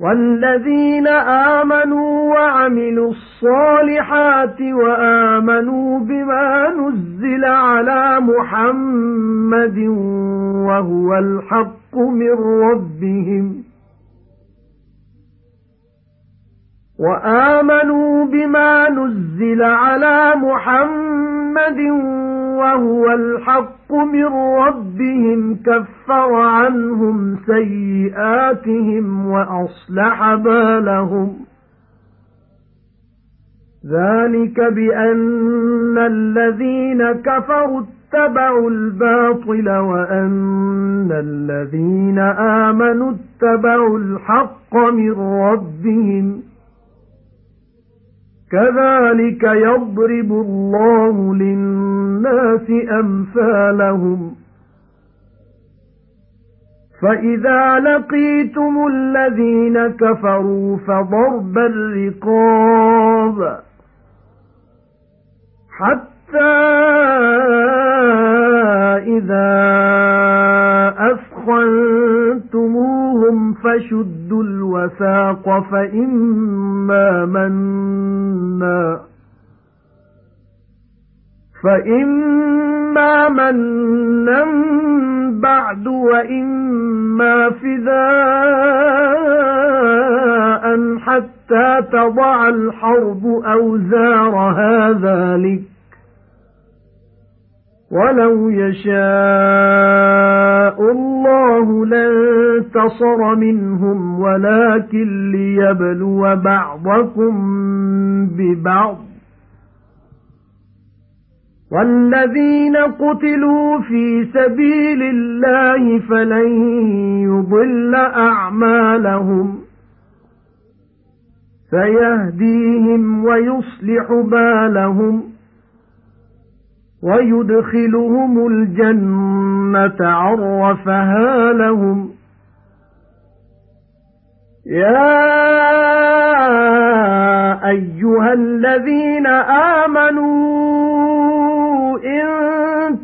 وَالَّذِينَ آمَنُوا وَعَمِلُوا الصَّالِحَاتِ وَآمَنُوا بِمَا نُزِّلَ عَلَى مُحَمَّدٍ وَهُوَ الْحَقُّ مِنْ رَبِّهِمْ وَآمَنُوا بِمَا نُزِّلَ عَلَى مُحَمَّدٍ وَهُوَ الْحَقُّ مِنْ رَبِّهِمْ كَفَّرَ عَنْهُمْ سَيِّئَاتِهِمْ وَأَصْلَحَ بَالَهُمْ. ذَلِكَ بِأَنَّ الَّذِينَ كَفَرُوا اتَّبَعُوا الْبَاطِلَ وَأَنَّ الَّذِينَ آمَنُوا اتَّبَعُوا الْحَقَّ مِنْ رَبِّهِمْ. كَذَلِكَ يَضْرِبُ اللَّهُ لِلنَّاسِ أَمْثَالَهُمْ. فَإِذَا لَقِيتُمُ الَّذِينَ كَفَرُوا فَضَرْبَ الرِّقَابِ حَتَّى إِذَا أَثْخَنتُمُوهُمْ فَشُدُّوا الْوَثَاقَ فَإِمَّا مَنًّا فَإِمَّا مَنًّا بَعْدُ وَإِمَّا فِدَاءً حَتَّى تَضَعَ الْحَرْبُ أَوْزَارَهَا ذَلِكَ وَلَوْ يَشَاءُ اللَّهُ لَانتَصَرَ مِنْهُمْ وَلَكِن لِّيَبْلُوَ بَعْضَكُم بِبَعْضٍ وَالَّذِينَ قُتِلُوا فِي سَبِيلِ اللَّهِ فَلَن يُضِلَّ أَعْمَالَهُمْ سَيَهْدِيهِمْ وَيُصْلِحُ بَالَهُمْ وَيُدْخِلُهُمُ الْجَنَّةَ عَرَّفَهَا لَهُمْ. يَا أَيُّهَا الَّذِينَ آمَنُوا إِن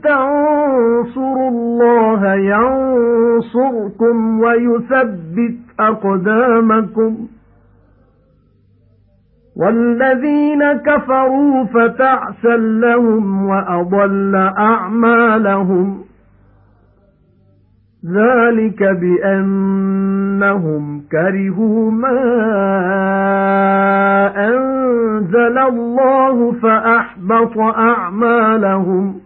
تَنصُرُوا اللَّهَ يَنصُرْكُمْ وَيُثَبِّتْ أَقْدَامَكُمْ. وَالَّذِينَ كَفَرُوا فَتَعْسًا لَّهُمْ وَأَضَلَّ أَعْمَالَهُمْ ذَلِكَ بِأَنَّهُمْ كَرِهُوا مَا أَنزَلَ اللَّهُ فَأَحْبَطَ أَعْمَالَهُمْ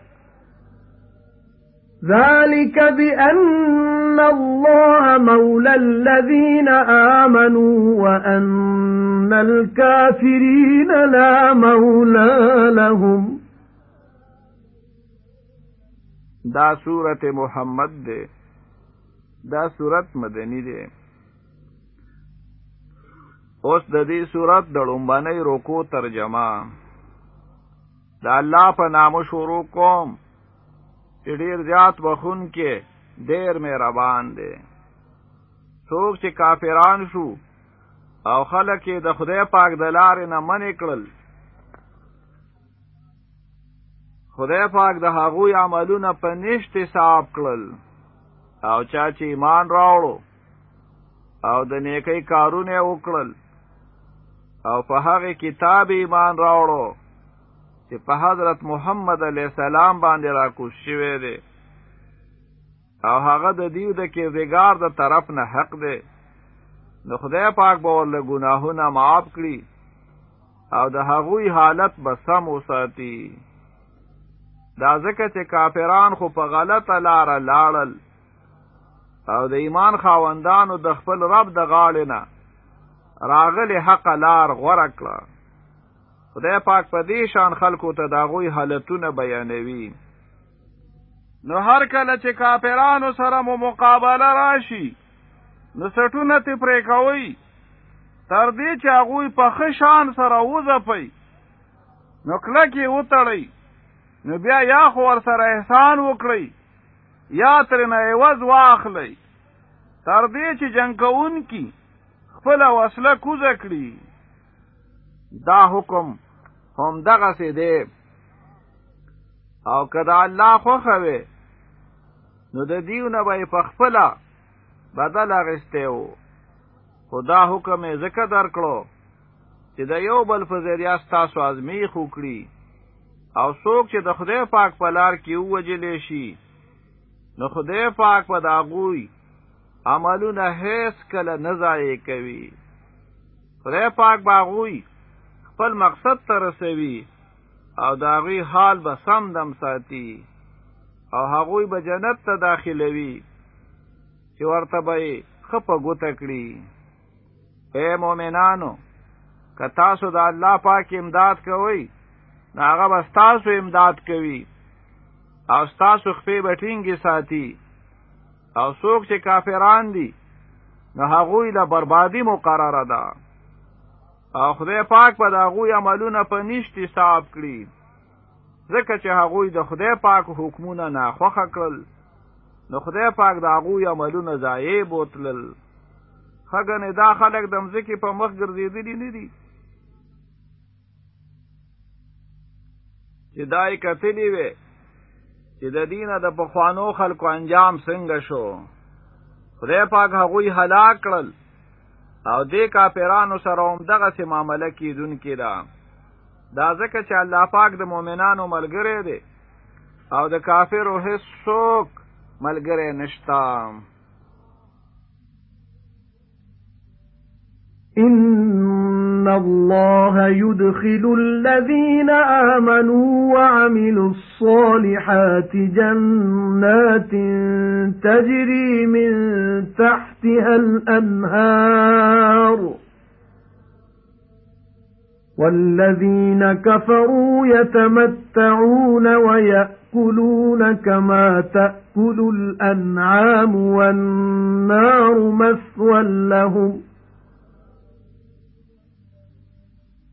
ذَلِكَ بِأَنَّ اللَّهَ مَوْلَى الَّذِينَ آمَنُوا وَأَنَّ الْكَافِرِينَ لَا مَوْلَى لَهُمْ دا سورت محمد دے دا سورت مدنی دے۔ اوس د دې سورت د لومبنۍ روکو ترجمه۔ دا الله په نامو شروع کوم چې ډیر زیات بخون کې ډیر مهربان دی څوک چې کافران شو او خلک د خدای پاک د لارې نه منع کړل۔ خدای پاک د هغوی عملونه په نشت حساب کړل۔ او چا چې ایمان راوړو او د نیکی کارونه وکړل۔ او په هغه کتاب ایمان راوړو چې په حضرت محمد علیه السلام باندې راکوش شوی دی. او هغه د دیو د کېدګار د طرف نه حق دی. نو خدای پاک به ورله ګناهونه معاف کړي او د هغوی حالت به سم وساتي. دا ځکه چې کافران خو په غلطه لاره لاړل او د ایمان خاوندانو د خپل رب د غاړې نه راغلی حق لار غوړه کړه خدای پاک په دې شان خلکو ته د هغوی حالتونه بیانوي. نو هر کله چې کافرانو سره مو مقابله راشي نو سټونه ته پرې کوي تر دې چې هغه په خشان سره وځپي نو کله کې وتړي نو بیا یا خو ور سره احسان وکړي یا تر نه ایواز واخلي تر دې چې جنگ کوونکی خپل وسله کوزه کړي دا حکم هم دغه سي دی. او کدا الله خوخوي نو د دیونه به په خپل بدل اغسته وو خدا حکم زکه درکړو چې د یو بل په ذریعہ تاسو ازمی خوکړي او څوک چې د خدای پاک په لار کې وجلې شي نو خدای پاک په داغوي عملونه هیڅ کله نه ضایع کوي. خدای پاک باغوي خپل مقصد ته رسوي او داغوی حال به سم دم ساتي او هغوی به جنت ته داخلوي چې ورته به خپه ګوته کړي. اے مؤمنانو که تاسو د الله پاک امداد کوئ هغه به تاسو امداد کوي او تاسو خپې بټینګي ساتي. او څوک چې کافران دي نو هغوی له بربادي مقرره ده او خدای پاک په داغوی عملونه په نشتی صاحب کړي. ځکه چې هغوی د خدای پاک حکمونه ناخوښه کړل نو خدای پاک داغوی عملونه ضایع بوتلل. خګنې دا خلک د مځکې په مخ ګرځېدلی نه دي. چې دای کتلی وي چې د دینه د پخوانو خلکو انجام څنګه شو. خدای پاک هغوی هلاک کړل او دې کافرانو سره هم دغه سي معاملې کیدون کړه دا ځکه چې الله پاک د مؤمنانو ملګری دی او د کافرو هیڅ څوک ملګری نشتا إِنَّ اللَّهَ يُدْخِلُ الَّذِينَ آمَنُوا وَعَمِلُوا الصَّالِحَاتِ جَنَّاتٍ تَجْرِي مِن تَحْتِهَا الْأَنْهَارُ وَالَّذِينَ كَفَرُوا يَتَمَتَّعُونَ وَيَأْكُلُونَ كَمَا تَأْكُلُ الْأَنْعَامُ وَالنَّارُ مَثْوًى لَّهُمْ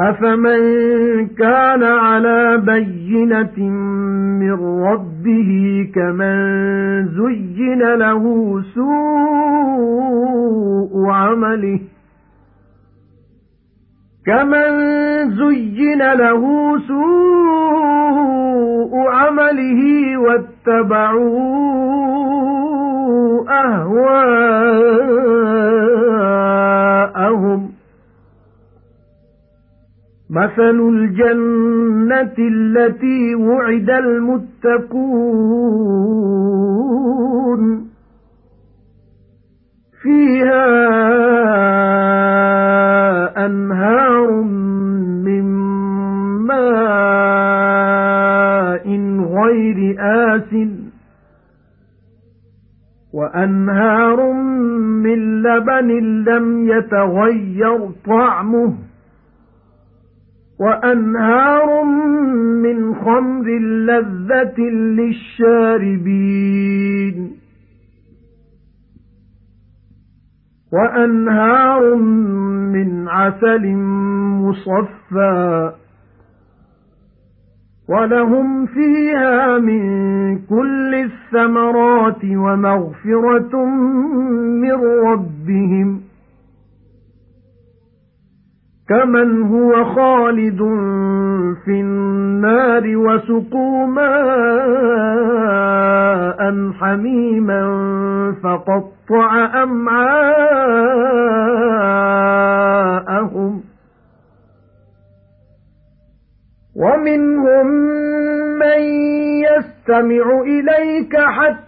أَفَمَن كَانَ عَلَى بَيِّنَةٍ مِّن رَّبِّهِ كَمَن زُيِّنَ لَهُ سُوءُ عَمَلِهِ كَمَن زُيِّنَ لَهُ سُوءُ عَمَلِهِ وَاتَّبَعُوا أَهْوَاءَهُمْ مَثَلُ الْجَنَّةِ الَّتِي وُعِدَ الْمُتَّقُونَ فِيهَا أَنْهَارٌ مِّن مَّاءٍ غَيْرِ آسِنٍ وَأَنْهَارٌ مِّن لَّبَنٍ لَّمْ يَتَغَيَّرْ طَعْمُهُ وَأَنْهَارٌ مِّنْ خَمْرٍ لَّذَّةٍ لِّلشَّارِبِينَ. وَأَنْهَارٌ مِّنْ عَسَلٍ مُّصَفًّى. وَلَهُمْ فِيهَا مِن كُلِّ الثَّمَرَاتِ وَمَغْفِرَةٌ مِّن رَّبِّهِمْ. كَمَنْ هُوَ خَالِدٌ فِي النَّارِ وَسُقُوا مَاءً حَمِيمًا فَقَطَّعَ أَمْعَاءَهُمْ وَمِنْهُمْ مَن يَسْتَمِعُ إِلَيْكَ حَتَّى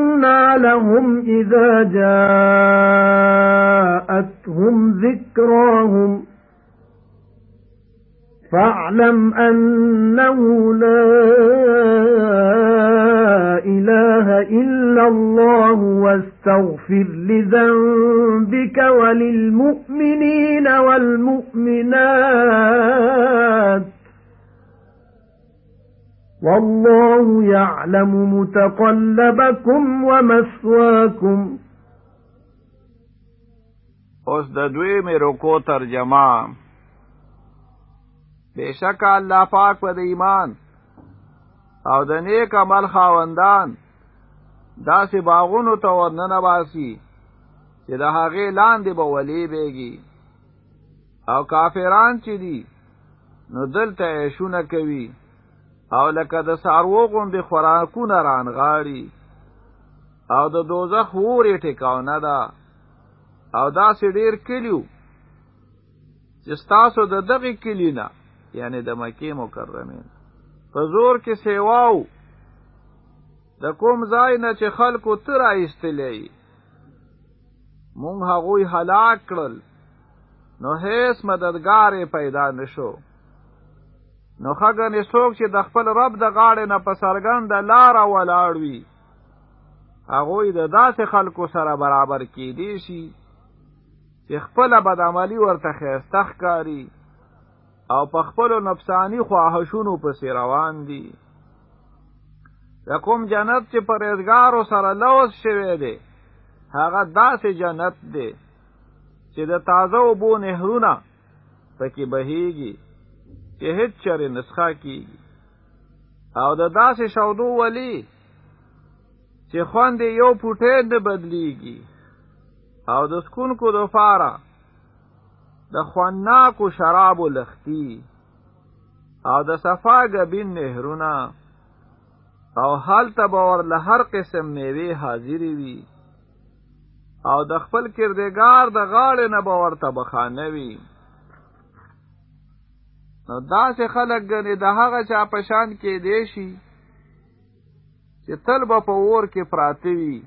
فَأَنَّى لَهُمْ إِذَا جَاءَتْهُمْ ذِكْرَاهُمْ فَاعْلَمْ أَنَّهُ لَا إِلَٰهَ إِلَّا اللَّهُ وَاسْتَغْفِرْ لِذَنبِكَ وَلِلْمُؤْمِنِينَ وَالْمُؤْمِنَاتِ وَاللَّهُ يَعْلَمُ مُتَقَلَّبَكُمْ وَمَثْوَاكُمْ. اوس د دوی مې رکوع ترجمه. بشک الله پاک په ایمان او د نیک عمل خاوندان داسې باغونو ته ورننه باسي چې د هغې لاندې به ولی بیږي او کافران چې دي نو دلته عیشونه کوي او لکه د سارو غوندې خوراکونه رانغاړي. او د دوزخ وورې ټکاونه ده. او داسې ډیر کلیو چې ستاسو د دغه کلینا یعنی د مکه مکرمه په زور کې سیواو د کوم ځای نه چې خلکو تر ایستلې مونږ هغوی هلاک کړل. نو هیڅ مددگار پیدا نشو نو خګنې څوک چې د خپل رب د غاړې نه په سرګند لار ولاړ وي هغوی د داسې خلکو سره برابر کېدی شي چې خپل بدعملی ورته خېستخ کاری او په خپل نفسانی خواهشونو پسې روان دي. د کوم جنت چې پرېزګارو سره لوس شوی دی هغه داسې جنت دی چې د تازه اوبو نهرونه پکې بهیږي چې هیڅ چره نسخه کیږي. او د داسې شودو ولی چې خوند یو پټې نه بدلیږي. او د سکون کو د فاره د خواناکو شرابو لختی او د صفا غبین نهرونه. او حال تبور له هر قسم میوه حاضری وي. او د خپل کردګار د غاړې نه باور ته بخانه وي نو داسې خلک ګنې د هغه چا پشان کې دی شي چې تل به په اور کې پراته وي.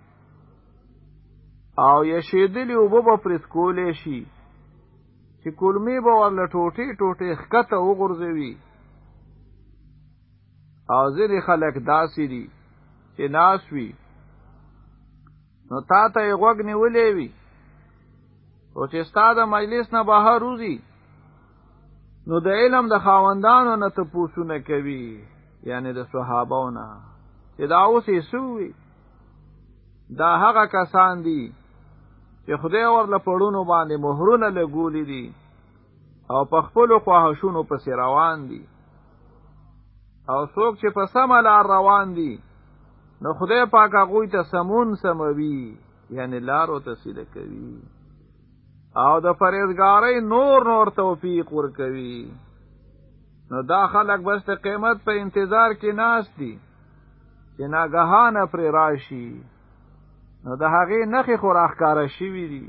او یشیدلې اوبه به پرسکولې شي چې کولمې به ورله ټوټې ټوټې ښکته وغورځوي. او ځینې خلک داسې دي چې ناس وي. نو تا ته یې غوږ نیولې وي او چې ستا د مجلس نه بهر وځي نو د علم د خاوندانو نه ته پوښتنه کوي یعنی د صحابو نه. چې دا اوس یې سوي دا هغه کسان دي چې خدای ورله په زړونو باندې مهرونه لګولې دي او په خپل خواهشونو پسې روان دي. او څوک چې په سم لار روان دي نو خدای پاک هغه ته سمون سموي یعنی لارو ته سیده کوي او د پرهیزګارۍ نور نور توفیق ور کوي نو دا خلک بس د قیامت په انتظار کې ناس دي چې ناګهانه پر راشي. نو د هغې نخې خو راښکاره شوي دي.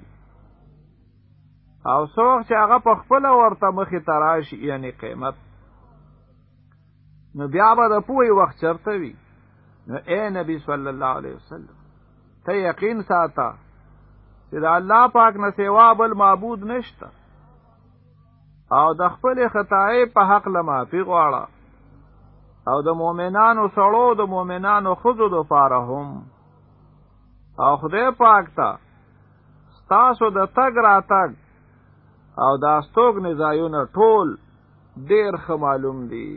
او څوک چې هغه په خپله ورته مخې ته راشي یعنی قیامت. نو بیا به د پوهې وخت چرته وي. نو اے نبی صلی الله علیه وسلم ته یقین ساته چې د الله پاک نه سوا بل معبود نشته. او د خپل خطای په حق معافي غواړه. او د مؤمنانو سړو د مؤمنانو ښځو د پاره هم. او خدای پاک تا ستاسو د تګ را تګ او دا ستوګ نزایونه ټول ډیر ښه معلوم دي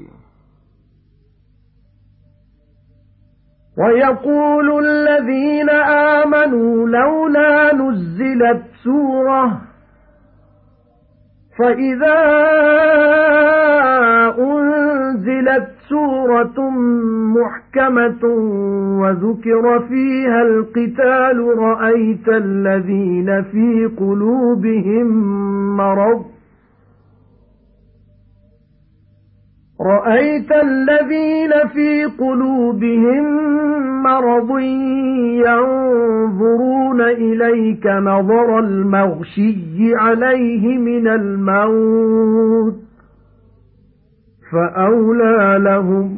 ويقول الذين آمنوا لولا نزلت سورة فإذا أنزلت سورة محكمة وذكر فيها القتال رأيت الذين في قلوبهم مرض رَأَيْتَ الَّذِينَ فِي قُلُوبِهِم مَّرَضٌ يَنظُرُونَ إِلَيْكَ نَظَرَ الْمَغْشِيِّ عَلَيْهِ مِنَ الْمَوْتِ فَأَوْلَى لَهُمْ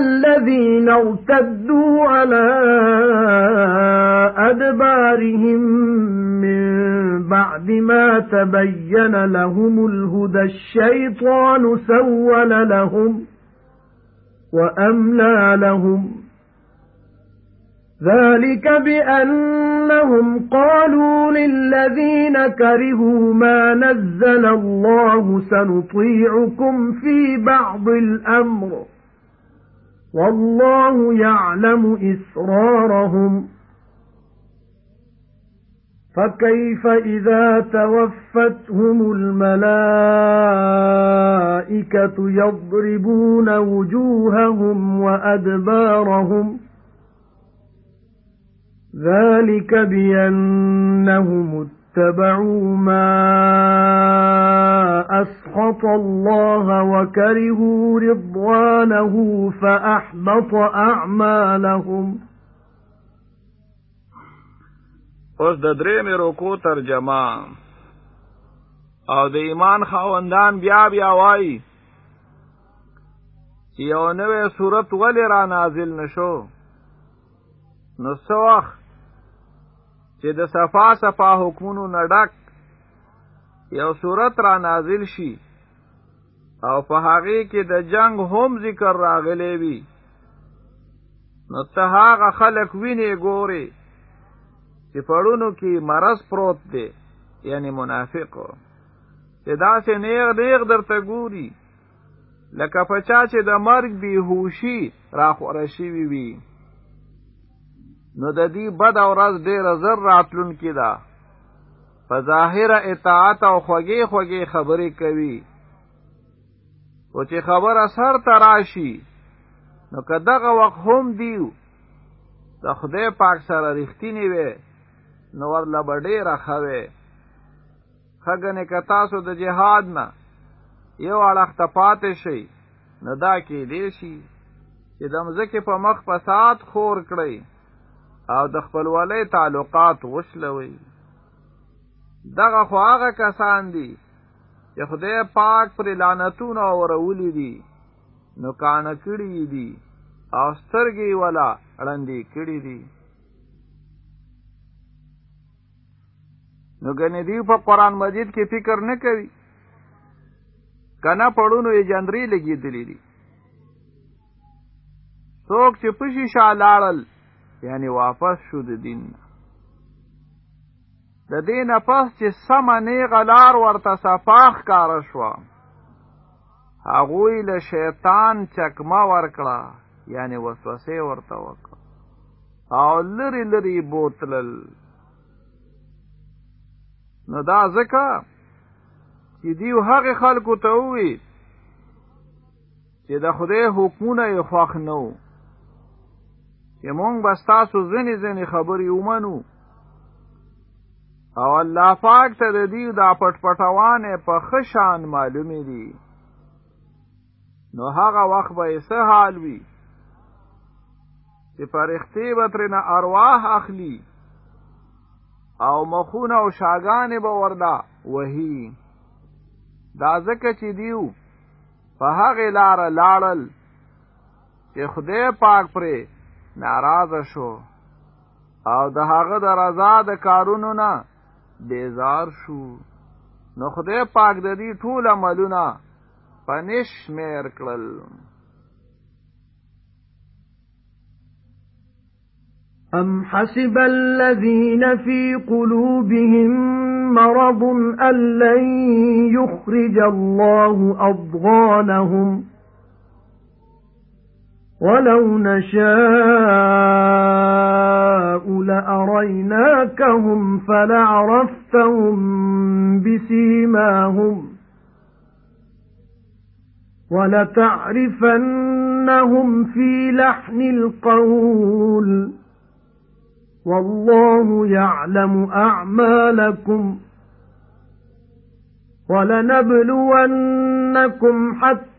الَّذِينَ ارْتَدُّوا عَلَى أَدْبَارِهِمْ مِنْ بَعْدِ مَا تَبَيَّنَ لَهُمُ الْهُدَى الشَّيْطَانُ سَوَّلَ لَهُمْ وَأَمْلَى لَهُمْ. ذَلِكَ بِأَنَّهُمْ قَالُوا لِلَّذِينَ كَرِهُوا مَا نَزَّلَ اللَّهُ سَنُطِيعُكُمْ فِي بَعْضِ الْأَمْرِ. وَاللَّهُ يَعْلَمُ إِسْرَارَهُمْ. فَكَيْفَ إِذَا تَوَفَّتْهُمُ الْمَلَائِكَةُ يَضْرِبُونَ وُجُوهَهُمْ وَأَدْبَارَهُمْ؟ ذَلِكَ بِأَنَّهُمُ اتَّبَعُوا مَا أَسْخَطَ اللَّهَ وَكَرِهُوا رِضْوَانَهُ فَأَحْبَطَ أَعْمَالَهُمْ. اوس د درې مې ترجمه. أو د ایمان خاوندان بیا بیا وایي یو نوې صورت ولې را نازل نشو نو څو وخت؟ چې د صفا صفا حکمونو نډک یو سورت را نازل شي. او په هغه کې د جنگ هم ذکر راغلی وي. نو ته هغه خلک ویني ګوري چې په زړونو کې مرض پروت دی یعنی منافق. چې داسې نیغ نیغ درته ګوري لکه پچا چې د مرګ بیهوشي را خوره شوي وي نو د دې بد اورز ډیره زر راتلون کې ده. په ظاهر اطاعت او خوږې خوږې خبرې کوي. او چې خبر اثر تراشي نو که دغه وخت هم دیو د خدای پاک سره رښتینی وي نو ورله به ډېره ښه وي ښه که تاسو د جهاد نه یو اړخ ته پاتې شئ نو دا کېدی شي چې د مځکې په مخ فساد خور کړئ او د خپلوالۍ تعلقات وشلوي دغه خو هغه کسان دي چې خدای پاک پر لعنتونه اورولي دي نو کاڼه کړي دي او سترګې ولا ړندې کړي دي. نو ګنې دی په قران مجید کې فکر نه کوي. که نه په زړونو یې جندري لګېدلې دي. څوک چې پشي شالاړل یعنی واپس شو د دین. د دین پس چې سم نه غلار ورته صفاخ کار شو هغوی له شیطان چکما ورکړه یعنی وسوسه ورته وکړه. او لری لری بوتلل. نو دا ځکه چې دیو هغه خلکو ته وی چې د خدای حکمونه یې خوښ نه چې مونږ بستاسو ځنې ځنې خبرې ومنو. او الله پاک ته د دې دا پټ پټوانه په خشان معلومې دي. نو هغه وخت به څه حال وي؟ چې فرښتې به ترنه ارواح اخلي او مخونه او شاګانې به ورله وهي. دا ځکه چې دوی په هغه لار لاړل چې خدای پاک پرې ناراضه شو. او د هغه د رضا د کارونو نه بیزار شو. نو خدای پاک د دې ټول عملونه پنش مېر کړل. أَمْ حَسِبَ الَّذِينَ فِي قُلُوبِهِم مَّرَضٌ أَن لَّن يُخْرِجَ اللَّهُ أَضْغَانَهُمْ وَلَوْ نَشَاءُ لَأَرَيْنَاكَهُمْ فَلَعَرَفْتَهُم بِسِيمَاهُمْ وَلَتَعْرِفَنَّهُمْ فِي لَحْنِ الْقَوْلِ وَاللَّهُ يَعْلَمُ أَعْمَالَكُمْ وَلَنَبْلُوَنَّكُمْ حَتَّى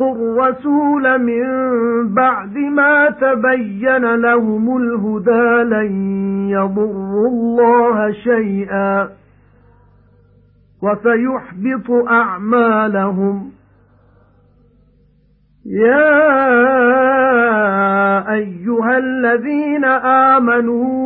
الرَّسُولَ مِن بَعْدِ مَا تَبَيَّنَ لَهُمُ الْهُدَى لَن يَضُرُّوا اللَّهَ شَيْئًا وَسَيُحْبِطُ أَعْمَالَهُمْ يَا أَيُّهَا الَّذِينَ آمَنُوا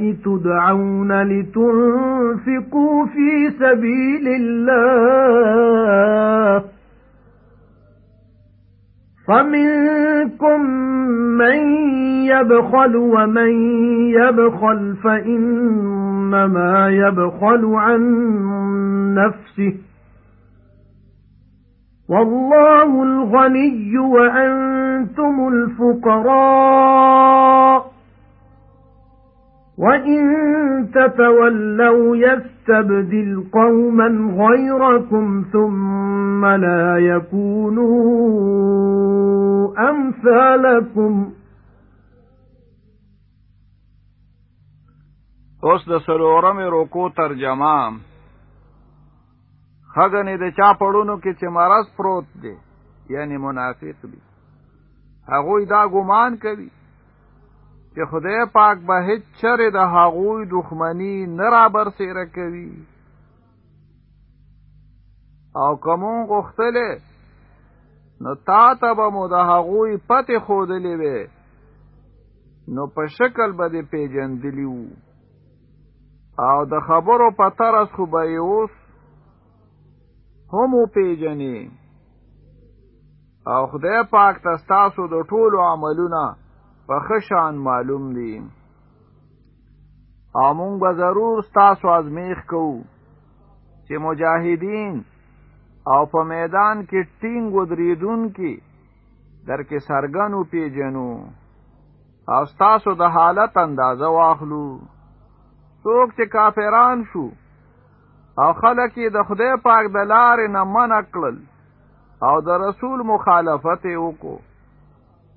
تُدْعَوْنَ لِتُنْفِقُوا فِي سَبِيلِ اللَّهِ. فَمِنكُم مَّن يَبْخَلُ وَمَن يَبْخَلْ فَإِنَّمَا يَبْخَلُ عَن نَّفْسِهِ. وَاللَّهُ الْغَنِيُّ وَأَنتُمُ الْفُقَرَاءُ. وَإِن تَتَوَلَّوْا يَسْتَبْدِلْ قَوْمًا غَيْرَكُمْ ثُمَّ لَا يَكُونُوا أَمْثَالَكُمْ اوس د سلورم روکو ترجمه. خګنې د چا پړونو کې چې مرض پروت دی یعنی منافق دی هغه دا ګمان کوي. چې خدای پاک به هیڅ چره د هغوی دښمنی نه را برسېره کوي. او که مونږ غوښتلې نو تا ته به مو د هغوی پته خودلې وي نو په شکل به دې پیجندلی وو. او د خبرو په طرز خو به اوس هم پیجنې او خدای پاک تاسو د ټولو عملونه په خشان معلوم دي او مونږ به ضرور تاسو ازمیخ کوو چې مجاهدین او په میدان کې ټینګ ودریدون کې در کې سرګنو پیجنو او تاسو د حالت اندازه واخلو. څوک چې کافران شو او خلک د خدای پاک د لارې نه منع کړل او د رسول مخالفت وکړو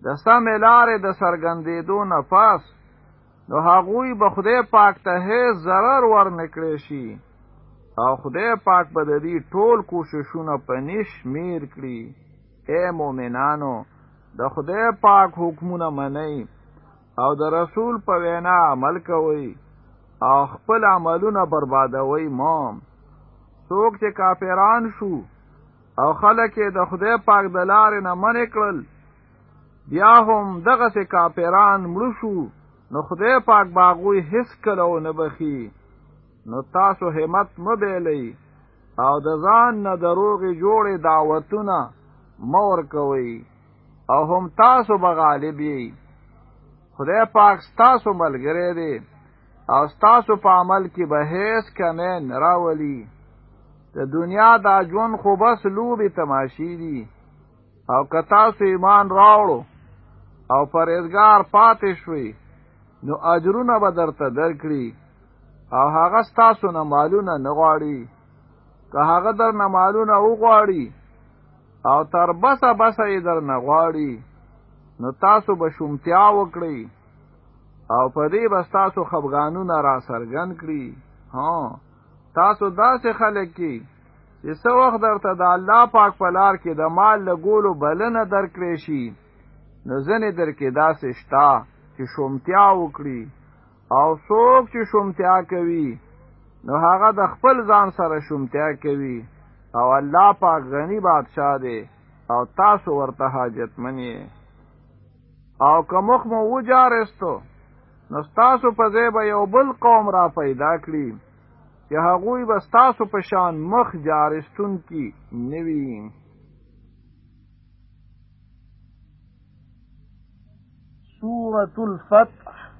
د سم لارې د سرګندېدو نه پس نو هغوی به خدای پاک ته هیڅ ضرر ورنکړي شي. او خدای پاک به د دې ټول کوششونه په نش میر کړي. اے مؤمنانو د خدای پاک حکمونه منئ او د رسول په وینا عمل کوئ او خپل عملونه بربادوئ مه. څوک چې کافران شو او خلک د خدای پاک د لارې نه منع کړل بیا هم دغسې کافران مړ شو نو خدای پاک به هغوی هیڅ کله نه بخښي. نو تاسو همت مبهلئ او د ځان نه دروغې جوړې دعوتونه مور کوي او هم تاسو به غالب یئ خدای پاک تاسو ملګری دی او تاسو په عمل کې به هیڅ کمی نه راولي. د دنیا دا ژوند خو بس لوبي تماشې دي. او که تاسو ایمان راوړو او پرهېزګار پاتې شوي نو اجرونه به درته درکړي. او هغه ستاسو نه مالونه نه غواړي. که هغه در نه مالونه وغواړي او تر بسه بسه یې در نه غواړي نو تاسو به شومتیا وکړئ. او په دې به تاسو خفغانونه را سرګن کړي. ها تاسو داسې خلک یئ چې څو وخت درته د الله پاک په لار کې د مال لګولو بلنه درکړې شي نو ځنې درکې داسې شتا چې شومتیا وکړي. او څوک چې شومتیا کوي نو هغه د خپل ځان سره شومتیا کوي. او الله پاک غنی بادشاہ دی او تاسو ورته حاجتمن یئ او که مخ مو وجارستو نو تاسو په ځای به یو بل قوم را پیدا کړي. چې هغوی به ستاسو په شان مخ جارستونکي نه وي سورة الفتح.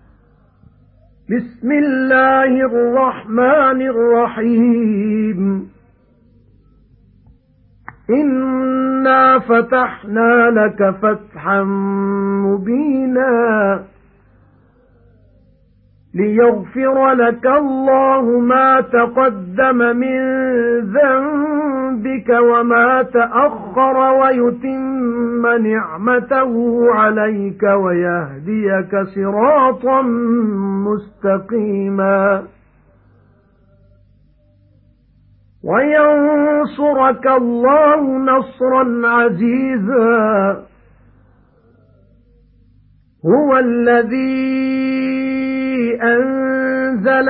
بسم الله الرحمن الرحيم. إنا فتحنا لك فتحا مبينا لِيَغْفِرَ لَكَ اللَّهُ مَا تَقَدَّمَ مِنْ ذَنبِكَ وَمَا تَأَخَّرَ وَيُتِمَّ نِعْمَتَهُ عَلَيْكَ وَيَهْدِيَكَ صِرَاطًا مُسْتَقِيمًا وَيَنصُرَكَ اللَّهُ نَصْرًا عَزِيزًا هُوَ الَّذِي أَنزَلَ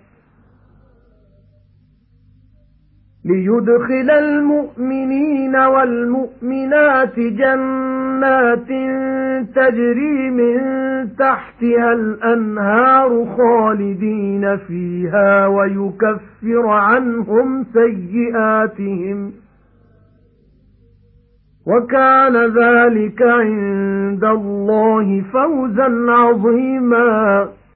لِيُدْخِلَ الْمُؤْمِنِينَ وَالْمُؤْمِنَاتِ جَنَّاتٍ تَجْرِي مِن تَحْتِهَا الْأَنْهَارُ خَالِدِينَ فِيهَا وَيُكَفِّرَ عَنْهُمْ سَيِّئَاتِهِمْ. وَكَانَ ذَلِكَ عِندَ اللَّهِ فَوْزًا عَظِيمًا.